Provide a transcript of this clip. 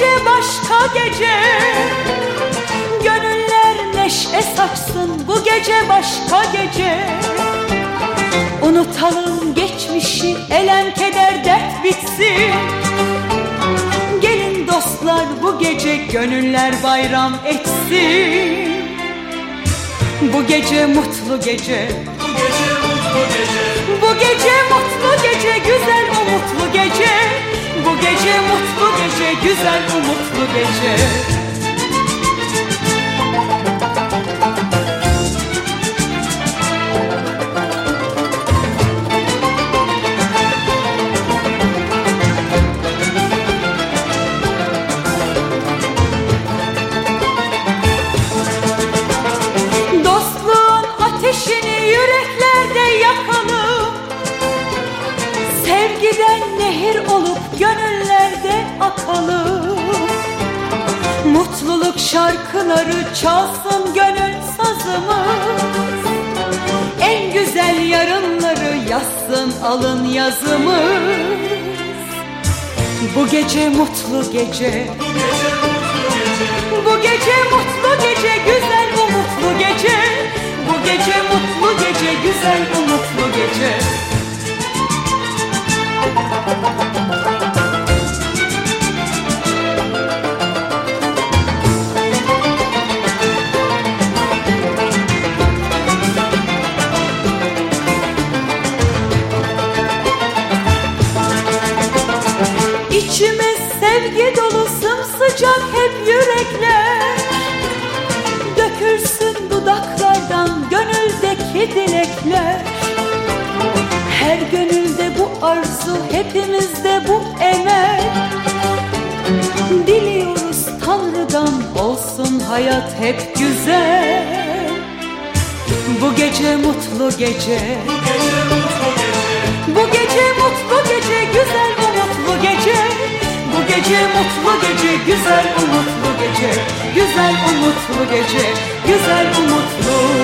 gece başka gece. Gönüller neşe saçsın bu gece başka gece. Unutalım geçmişi elem keder dert bitsin. Gelin dostlar bu gece gönüller bayram etsin. Bu gece mutlu gece. Bu gece gece mutlu gece güzel umutlu gece. Dostluğun akalım Mutluluk şarkıları çalsın gönül sazımız. En güzel yarınları yazsın alın yazımız. Bu gece mutlu gece. Bu gece mutlu gece güzel umutlu gece. Bu gece mutlu gece güzel umutlu gece İçimiz sevgi dolu sımsıcak hep yürekler. Dökülsün dudaklardan gönüldeki dilekler. Her gönülde bu arzu hepimizde bu emel Diliyoruz Tanrı'dan olsun hayat hep güzel. Bu gece mutlu gece. bu gece mutlu gece güzel umutlu gece Güzel umutlu gece güzel umutlu